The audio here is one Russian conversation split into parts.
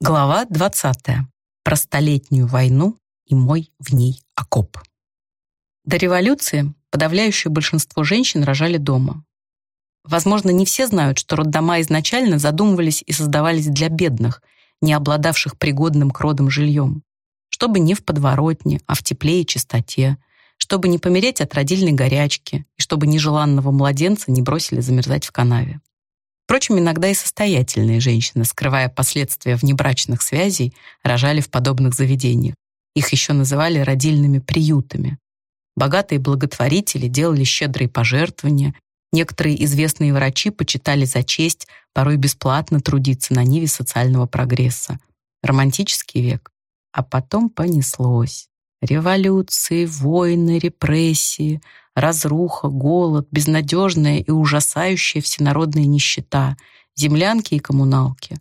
Глава 20. Про столетнюю войну и мой в ней окоп. До революции подавляющее большинство женщин рожали дома. Возможно, не все знают, что роддома изначально задумывались и создавались для бедных, не обладавших пригодным к родам жильем, чтобы не в подворотне, а в тепле и чистоте, чтобы не помереть от родильной горячки и чтобы нежеланного младенца не бросили замерзать в канаве. Впрочем, иногда и состоятельные женщины, скрывая последствия внебрачных связей, рожали в подобных заведениях. Их еще называли родильными приютами. Богатые благотворители делали щедрые пожертвования, некоторые известные врачи почитали за честь порой бесплатно трудиться на ниве социального прогресса. Романтический век. А потом понеслось. Революции, войны, репрессии, разруха, голод, безнадежная и ужасающая всенародная нищета, землянки и коммуналки.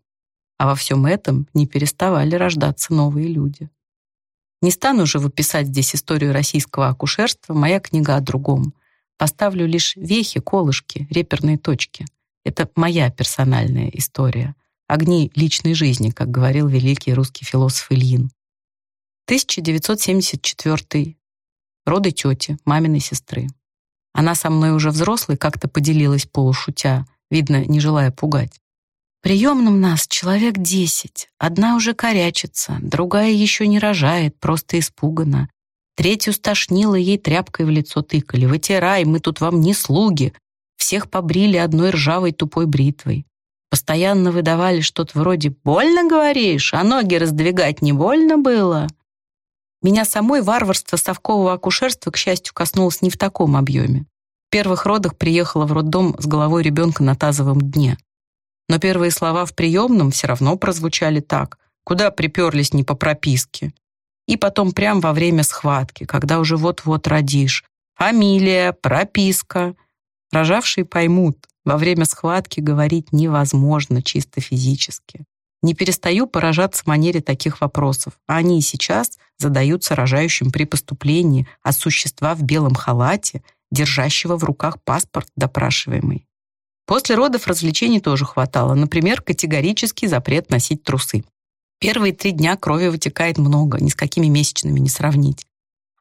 А во всем этом не переставали рождаться новые люди. Не стану же выписать здесь историю российского акушерства, моя книга о другом. Поставлю лишь вехи, колышки, реперные точки. Это моя персональная история. Огни личной жизни, как говорил великий русский философ Ильин. 1974 роды тети, маминой сестры. Она со мной уже взрослой как-то поделилась полушутя, видно, не желая пугать. Приемным нас человек десять. Одна уже корячится, другая еще не рожает, просто испугана. Третью стошнило, ей тряпкой в лицо тыкали. «Вытирай, мы тут вам не слуги!» Всех побрили одной ржавой тупой бритвой. Постоянно выдавали что-то вроде «Больно, говоришь? А ноги раздвигать не больно было?» Меня самой варварство совкового акушерства, к счастью, коснулось не в таком объеме. В первых родах приехала в роддом с головой ребенка на тазовом дне. Но первые слова в приемном все равно прозвучали так. Куда приперлись не по прописке? И потом прямо во время схватки, когда уже вот-вот родишь. Фамилия, прописка. Рожавшие поймут, во время схватки говорить невозможно чисто физически. Не перестаю поражаться манере таких вопросов, а они и сейчас задаются рожающим при поступлении от существа в белом халате, держащего в руках паспорт допрашиваемый. После родов развлечений тоже хватало, например, категорический запрет носить трусы. Первые три дня крови вытекает много, ни с какими месячными не сравнить.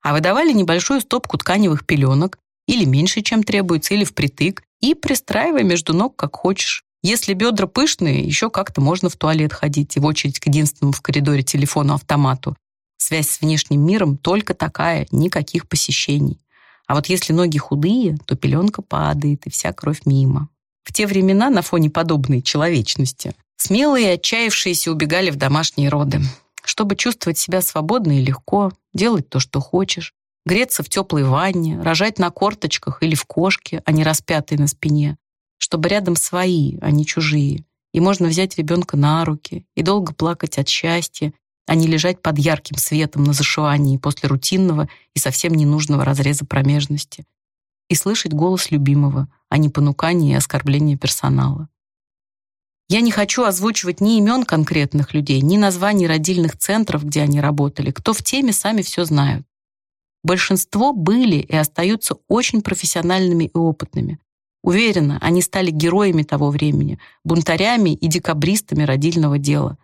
А выдавали небольшую стопку тканевых пеленок, или меньше, чем требуется, или впритык, и пристраивай между ног, как хочешь. Если бедра пышные, еще как-то можно в туалет ходить и в очередь к единственному в коридоре телефону-автомату. Связь с внешним миром только такая, никаких посещений. А вот если ноги худые, то пеленка падает, и вся кровь мимо. В те времена на фоне подобной человечности смелые и отчаявшиеся убегали в домашние роды. Чтобы чувствовать себя свободно и легко, делать то, что хочешь, греться в теплой ванне, рожать на корточках или в кошке, а не распятой на спине, чтобы рядом свои, а не чужие. И можно взять ребенка на руки и долго плакать от счастья, а не лежать под ярким светом на зашивании после рутинного и совсем ненужного разреза промежности. И слышать голос любимого, а не понукание и оскорбление персонала. Я не хочу озвучивать ни имен конкретных людей, ни названий родильных центров, где они работали. Кто в теме, сами все знают. Большинство были и остаются очень профессиональными и опытными. Уверена, они стали героями того времени, бунтарями и декабристами родильного дела,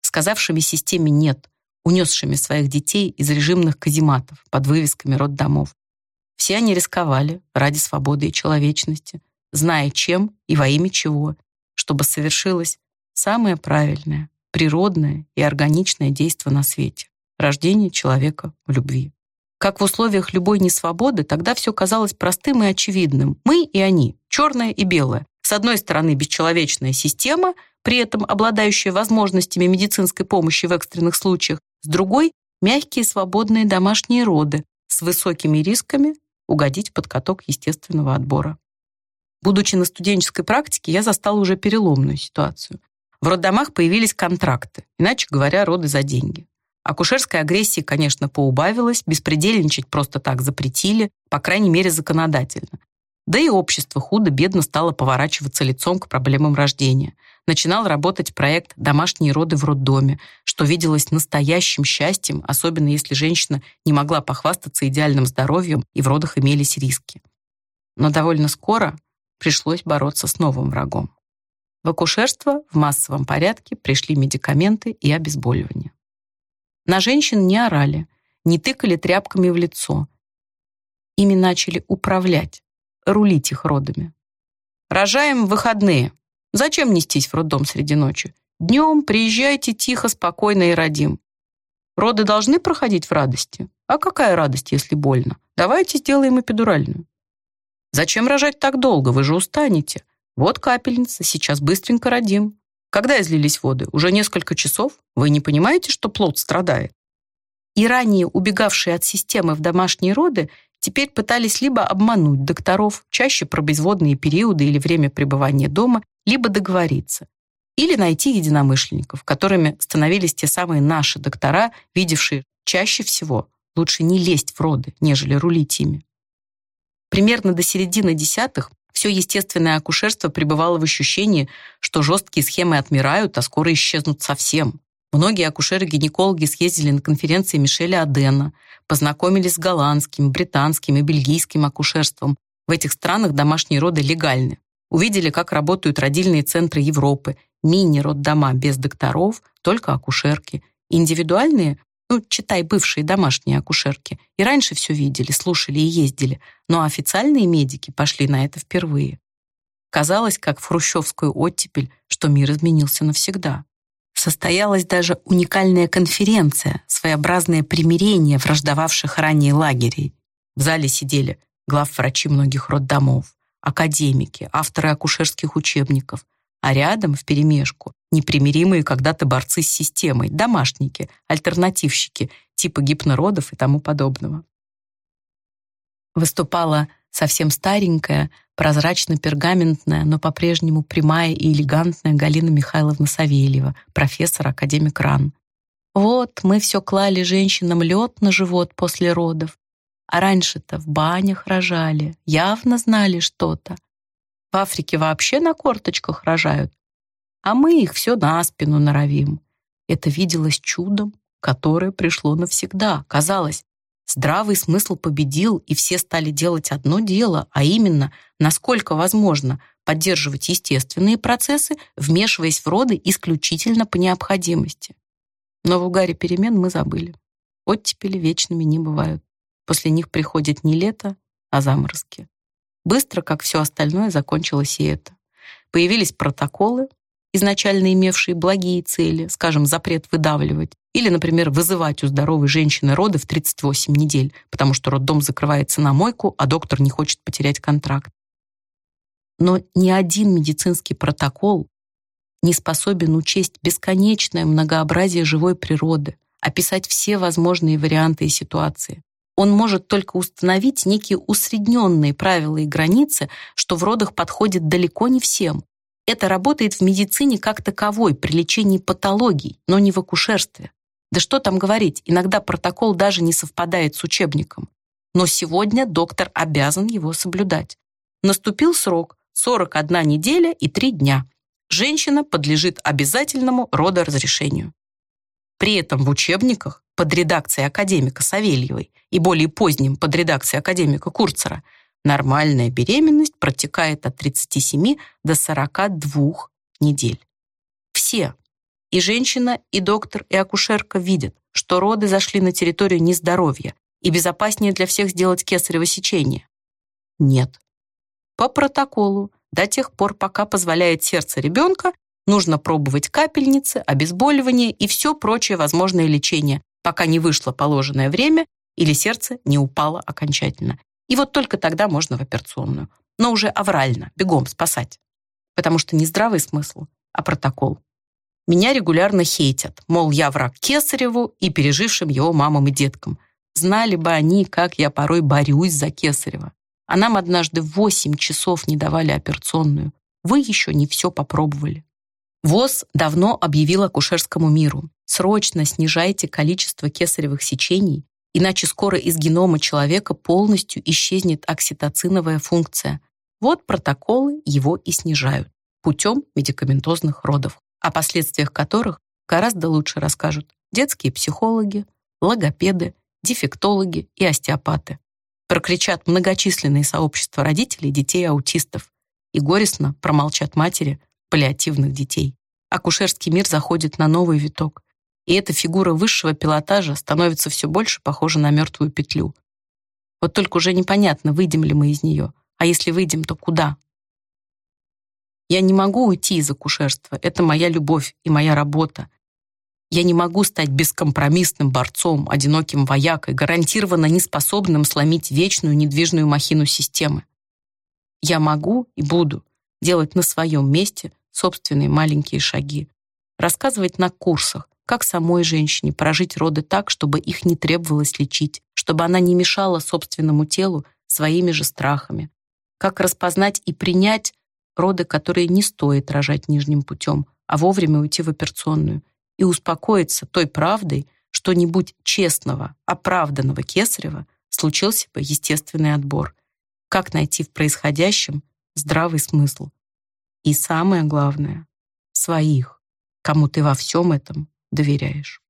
сказавшими системе «нет», унесшими своих детей из режимных казематов под вывесками роддомов. Все они рисковали ради свободы и человечности, зная чем и во имя чего, чтобы совершилось самое правильное, природное и органичное действие на свете — рождение человека в любви. Как в условиях любой несвободы, тогда все казалось простым и очевидным. Мы и они, черное и белое. С одной стороны, бесчеловечная система, при этом обладающая возможностями медицинской помощи в экстренных случаях, с другой — мягкие свободные домашние роды с высокими рисками угодить под каток естественного отбора. Будучи на студенческой практике, я застала уже переломную ситуацию. В роддомах появились контракты, иначе говоря, роды за деньги. Акушерской агрессии, конечно, поубавилось, беспредельничать просто так запретили, по крайней мере, законодательно. Да и общество худо-бедно стало поворачиваться лицом к проблемам рождения. Начинал работать проект «Домашние роды в роддоме», что виделось настоящим счастьем, особенно если женщина не могла похвастаться идеальным здоровьем и в родах имелись риски. Но довольно скоро пришлось бороться с новым врагом. В акушерство в массовом порядке пришли медикаменты и обезболивание. На женщин не орали, не тыкали тряпками в лицо. Ими начали управлять, рулить их родами. Рожаем выходные. Зачем нестись в роддом среди ночи? Днем приезжайте тихо, спокойно и родим. Роды должны проходить в радости. А какая радость, если больно? Давайте сделаем эпидуральную. Зачем рожать так долго? Вы же устанете. Вот капельница, сейчас быстренько родим. Когда излились воды? Уже несколько часов? Вы не понимаете, что плод страдает? И ранее убегавшие от системы в домашние роды теперь пытались либо обмануть докторов, чаще про безводные периоды или время пребывания дома, либо договориться. Или найти единомышленников, которыми становились те самые наши доктора, видевшие чаще всего лучше не лезть в роды, нежели рулить ими. Примерно до середины десятых все естественное акушерство пребывало в ощущении, что жесткие схемы отмирают, а скоро исчезнут совсем. Многие акушеры-гинекологи съездили на конференции Мишеля Адена, познакомились с голландским, британским и бельгийским акушерством. В этих странах домашние роды легальны. Увидели, как работают родильные центры Европы, мини-роддома без докторов, только акушерки. Индивидуальные, ну, читай, бывшие домашние акушерки, и раньше все видели, слушали и ездили, но официальные медики пошли на это впервые. Казалось, как в хрущевскую оттепель, что мир изменился навсегда состоялась даже уникальная конференция, своеобразное примирение враждовавших ранее лагерей. В зале сидели главврачи многих роддомов, академики, авторы акушерских учебников, а рядом, вперемешку, непримиримые когда-то борцы с системой, домашники, альтернативщики, типа гипнородов и тому подобного. Выступала совсем старенькая, прозрачно-пергаментная, но по-прежнему прямая и элегантная Галина Михайловна Савельева, профессор, академик РАН. Вот, мы все клали женщинам лед на живот после родов. А раньше-то в банях рожали, явно знали что-то. В Африке вообще на корточках рожают, а мы их все на спину норовим. Это виделось чудом, которое пришло навсегда. Казалось, Здравый смысл победил, и все стали делать одно дело, а именно, насколько возможно, поддерживать естественные процессы, вмешиваясь в роды исключительно по необходимости. Но в угаре перемен мы забыли. Оттепели вечными не бывают. После них приходит не лето, а заморозки. Быстро, как все остальное, закончилось и это. Появились протоколы, изначально имевшие благие цели, скажем, запрет выдавливать, или, например, вызывать у здоровой женщины роды в 38 недель, потому что роддом закрывается на мойку, а доктор не хочет потерять контракт. Но ни один медицинский протокол не способен учесть бесконечное многообразие живой природы, описать все возможные варианты и ситуации. Он может только установить некие усредненные правила и границы, что в родах подходит далеко не всем. Это работает в медицине как таковой, при лечении патологий, но не в акушерстве. Да что там говорить, иногда протокол даже не совпадает с учебником. Но сегодня доктор обязан его соблюдать. Наступил срок 41 неделя и 3 дня. Женщина подлежит обязательному родоразрешению. При этом в учебниках под редакцией академика Савельевой и более поздним под редакцией академика Курцера нормальная беременность протекает от 37 до 42 недель. Все и женщина, и доктор, и акушерка видят, что роды зашли на территорию нездоровья, и безопаснее для всех сделать кесарево сечение. Нет. По протоколу, до тех пор, пока позволяет сердце ребенка, нужно пробовать капельницы, обезболивание и все прочее возможное лечение, пока не вышло положенное время или сердце не упало окончательно. И вот только тогда можно в операционную. Но уже аврально, бегом спасать. Потому что не здравый смысл, а протокол. Меня регулярно хейтят, мол, я враг Кесареву и пережившим его мамам и деткам. Знали бы они, как я порой борюсь за Кесарева. А нам однажды восемь часов не давали операционную. Вы еще не все попробовали. ВОЗ давно объявил акушерскому миру. Срочно снижайте количество кесаревых сечений, иначе скоро из генома человека полностью исчезнет окситоциновая функция. Вот протоколы его и снижают путем медикаментозных родов о последствиях которых гораздо лучше расскажут детские психологи, логопеды, дефектологи и остеопаты. Прокричат многочисленные сообщества родителей детей-аутистов и горестно промолчат матери, паллиативных детей. Акушерский мир заходит на новый виток, и эта фигура высшего пилотажа становится все больше похожа на мертвую петлю. Вот только уже непонятно, выйдем ли мы из нее, а если выйдем, то куда? Я не могу уйти из акушерства, это моя любовь и моя работа. Я не могу стать бескомпромиссным борцом, одиноким воякой, гарантированно неспособным сломить вечную недвижную махину системы. Я могу и буду делать на своем месте собственные маленькие шаги, рассказывать на курсах, как самой женщине прожить роды так, чтобы их не требовалось лечить, чтобы она не мешала собственному телу своими же страхами, как распознать и принять роды, которые не стоит рожать нижним путем, а вовремя уйти в операционную, и успокоиться той правдой, что не будь честного, оправданного кесарева, случился бы естественный отбор. Как найти в происходящем здравый смысл? И самое главное — своих, кому ты во всем этом доверяешь.